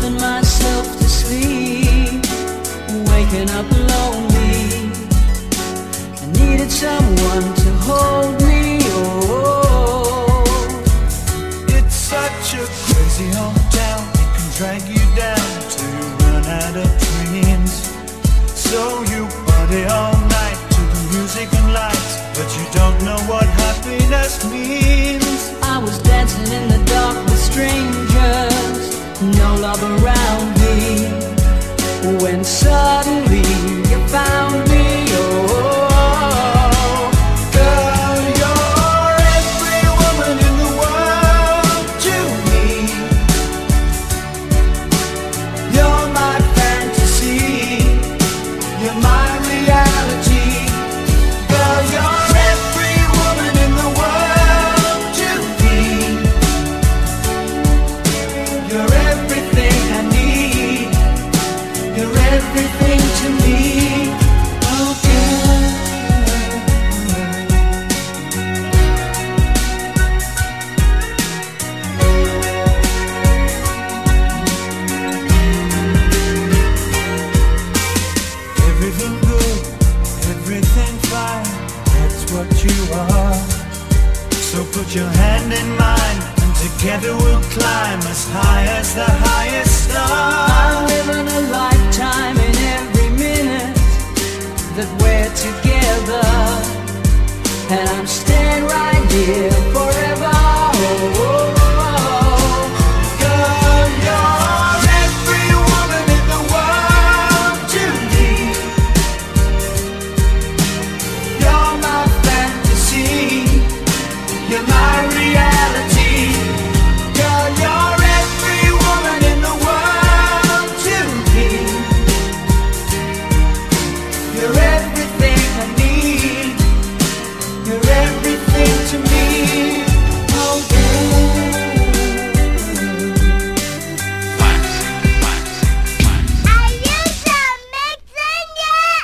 laughing myself to sleep, waking up lonely. I needed someone to hold me. Oh, it's such a crazy hometown. It can drag you down to run out of dreams. So you party all night to the music and lights, but you don't know what happiness means. around me. When suddenly Your hand in mine, and together we'll climb as high as the highest star. I'm living a lifetime in every minute that we're together. And I'm staying right here forever.